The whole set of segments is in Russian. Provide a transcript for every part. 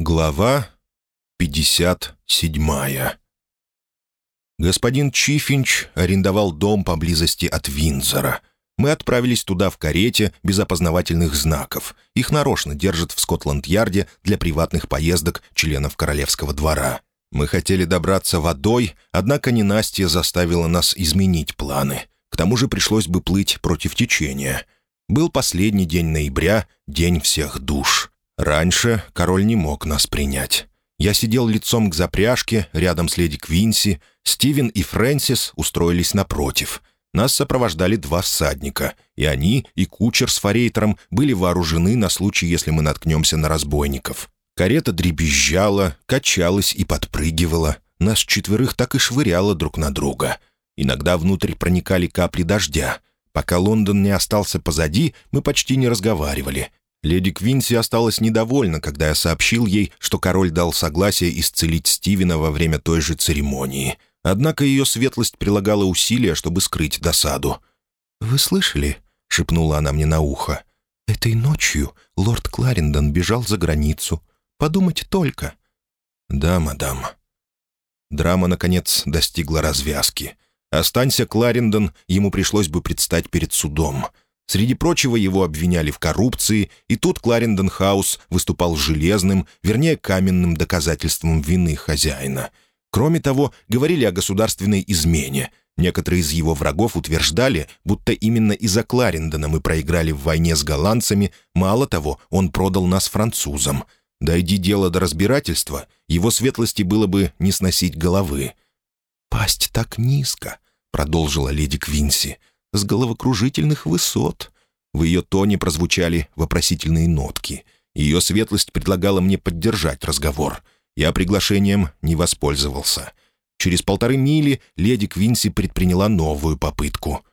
Глава 57 Господин Чифинч арендовал дом поблизости от Винзора. Мы отправились туда в карете без опознавательных знаков. Их нарочно держат в Скотланд-Ярде для приватных поездок членов королевского двора. Мы хотели добраться водой, однако ненастье заставило нас изменить планы. К тому же пришлось бы плыть против течения. Был последний день ноября, день всех душ. Раньше король не мог нас принять. Я сидел лицом к запряжке, рядом с леди Квинси. Стивен и Фрэнсис устроились напротив. Нас сопровождали два всадника, и они, и кучер с форейтером были вооружены на случай, если мы наткнемся на разбойников. Карета дребезжала, качалась и подпрыгивала. Нас четверых так и швыряло друг на друга. Иногда внутрь проникали капли дождя. Пока Лондон не остался позади, мы почти не разговаривали. Леди Квинси осталась недовольна, когда я сообщил ей, что король дал согласие исцелить Стивена во время той же церемонии. Однако ее светлость прилагала усилия, чтобы скрыть досаду. «Вы слышали?» — шепнула она мне на ухо. «Этой ночью лорд Кларендон бежал за границу. Подумать только». «Да, мадам». Драма, наконец, достигла развязки. Останься Кларендон, ему пришлось бы предстать перед судом — Среди прочего его обвиняли в коррупции, и тут Кларендон Хаус выступал железным, вернее, каменным доказательством вины хозяина. Кроме того, говорили о государственной измене. Некоторые из его врагов утверждали, будто именно из-за Кларендона мы проиграли в войне с голландцами, мало того, он продал нас французам. Дойди дело до разбирательства, его светлости было бы не сносить головы. «Пасть так низко», — продолжила леди Квинси, — с головокружительных высот». В ее тоне прозвучали вопросительные нотки. Ее светлость предлагала мне поддержать разговор. Я приглашением не воспользовался. Через полторы мили леди Квинси предприняла новую попытку.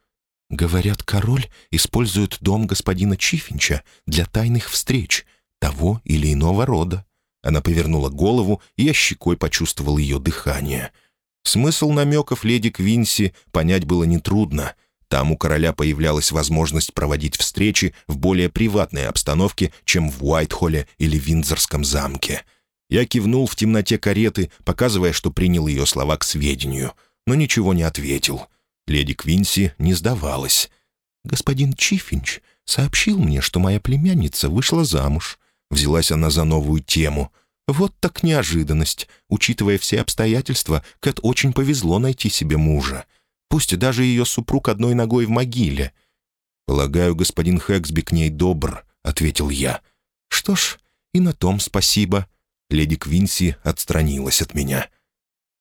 «Говорят, король использует дом господина Чифинча для тайных встреч, того или иного рода». Она повернула голову, и я щекой почувствовал ее дыхание. Смысл намеков леди Квинси понять было нетрудно — там у короля появлялась возможность проводить встречи в более приватной обстановке, чем в Уайтхолле или Виндзорском замке. Я кивнул в темноте кареты, показывая, что принял ее слова к сведению, но ничего не ответил. Леди Квинси не сдавалась. «Господин Чифинч сообщил мне, что моя племянница вышла замуж». Взялась она за новую тему. «Вот так неожиданность. Учитывая все обстоятельства, Кэт очень повезло найти себе мужа. Пусть даже ее супруг одной ногой в могиле». «Полагаю, господин Хэксби к ней добр», — ответил я. «Что ж, и на том спасибо». Леди Квинси отстранилась от меня.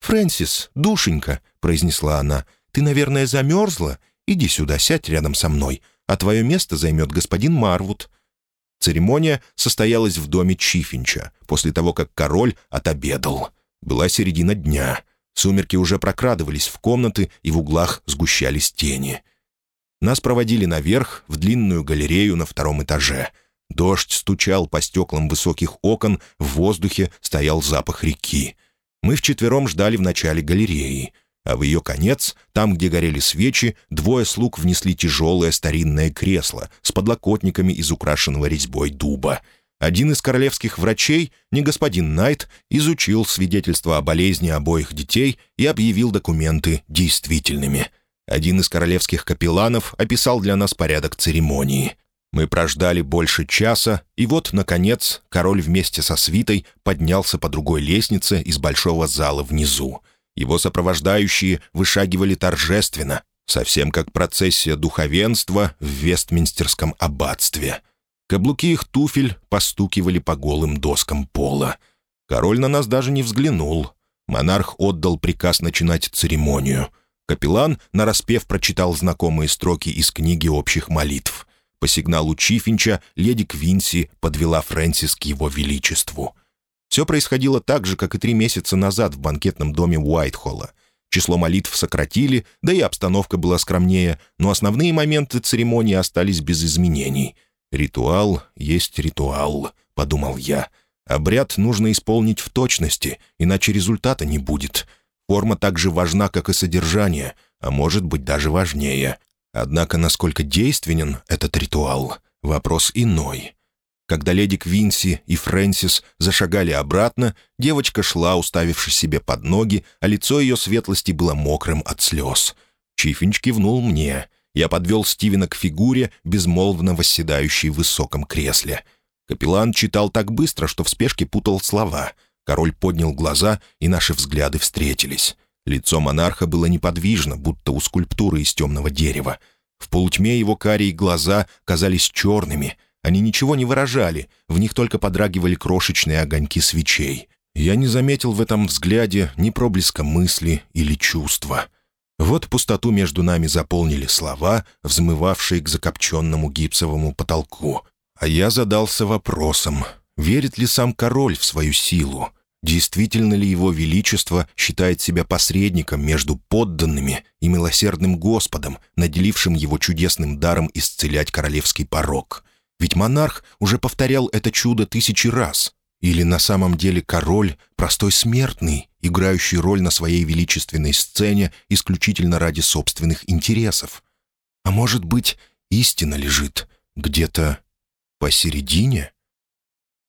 «Фрэнсис, душенька», — произнесла она, — «ты, наверное, замерзла? Иди сюда, сядь рядом со мной, а твое место займет господин Марвуд». Церемония состоялась в доме Чифинча, после того, как король отобедал. Была середина дня — Сумерки уже прокрадывались в комнаты, и в углах сгущались тени. Нас проводили наверх, в длинную галерею на втором этаже. Дождь стучал по стеклам высоких окон, в воздухе стоял запах реки. Мы вчетвером ждали в начале галереи, а в ее конец, там, где горели свечи, двое слуг внесли тяжелое старинное кресло с подлокотниками из украшенного резьбой дуба — один из королевских врачей, не господин Найт, изучил свидетельства о болезни обоих детей и объявил документы действительными. Один из королевских капелланов описал для нас порядок церемонии. Мы прождали больше часа, и вот, наконец, король вместе со свитой поднялся по другой лестнице из большого зала внизу. Его сопровождающие вышагивали торжественно, совсем как процессия духовенства в Вестминстерском аббатстве — Каблуки их туфель постукивали по голым доскам пола. Король на нас даже не взглянул. Монарх отдал приказ начинать церемонию. Капеллан, нараспев, прочитал знакомые строки из книги общих молитв. По сигналу Чифинча леди Квинси подвела Фрэнсис к его величеству. Все происходило так же, как и три месяца назад в банкетном доме Уайтхолла. Число молитв сократили, да и обстановка была скромнее, но основные моменты церемонии остались без изменений — «Ритуал есть ритуал», — подумал я. «Обряд нужно исполнить в точности, иначе результата не будет. Форма так же важна, как и содержание, а может быть даже важнее. Однако насколько действенен этот ритуал — вопрос иной». Когда леди Квинси и Фрэнсис зашагали обратно, девочка шла, уставившись себе под ноги, а лицо ее светлости было мокрым от слез. Чифинч кивнул мне. Я подвел Стивена к фигуре, безмолвно восседающей в высоком кресле. Капеллан читал так быстро, что в спешке путал слова. Король поднял глаза, и наши взгляды встретились. Лицо монарха было неподвижно, будто у скульптуры из темного дерева. В полутьме его карие глаза казались черными. Они ничего не выражали, в них только подрагивали крошечные огоньки свечей. Я не заметил в этом взгляде ни проблеска мысли или чувства. Вот пустоту между нами заполнили слова, взмывавшие к закопченному гипсовому потолку. А я задался вопросом, верит ли сам король в свою силу? Действительно ли его величество считает себя посредником между подданными и милосердным Господом, наделившим его чудесным даром исцелять королевский порог? Ведь монарх уже повторял это чудо тысячи раз. Или на самом деле король — простой смертный, играющий роль на своей величественной сцене исключительно ради собственных интересов? А может быть, истина лежит где-то посередине?